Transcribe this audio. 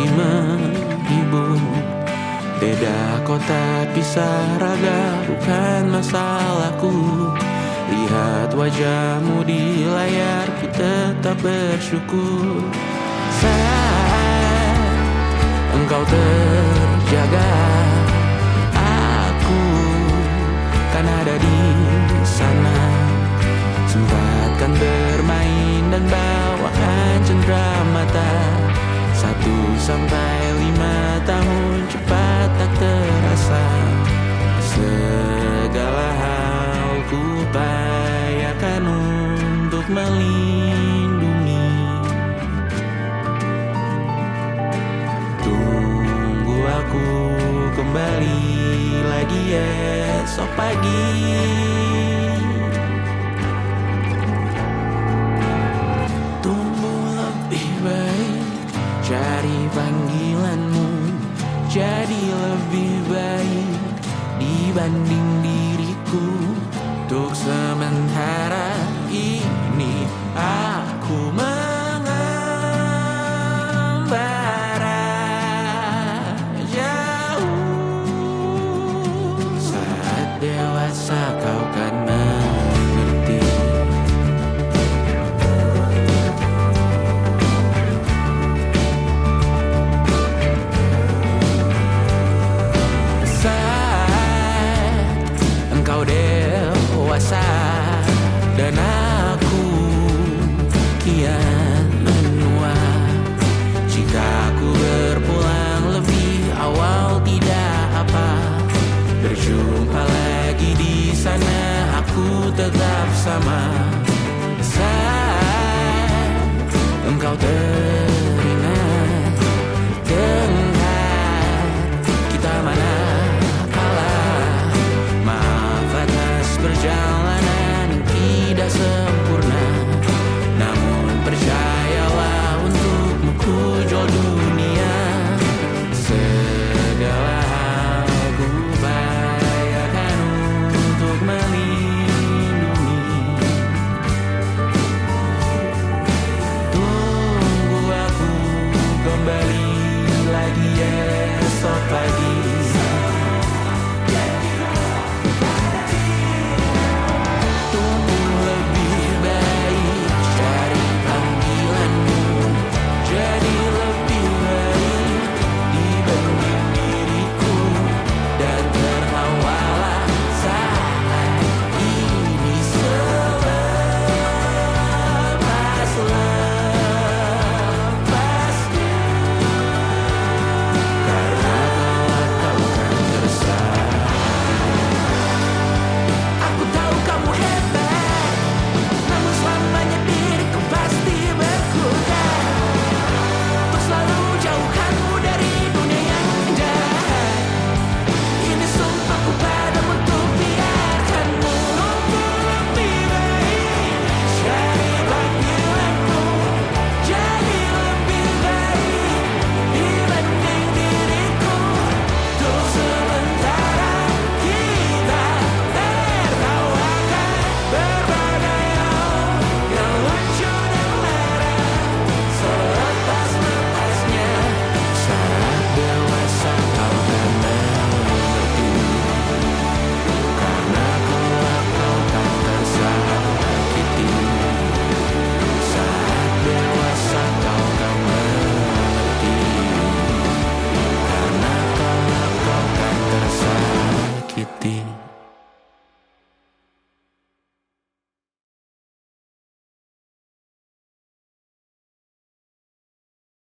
ibu Beda kota pisah raga bukan masalahku. Lihat wajahmu di layar ku tetap bersyukur. Saat engkau terjaga esok pagi. Tumbuh lebih baik Cari panggilanmu. Jadi lebih baik Dibanding diriku. Untuk sementara dewasa kau kan mengerti. Saat engkau dewasa dan aku tetap sama saat engkau teringat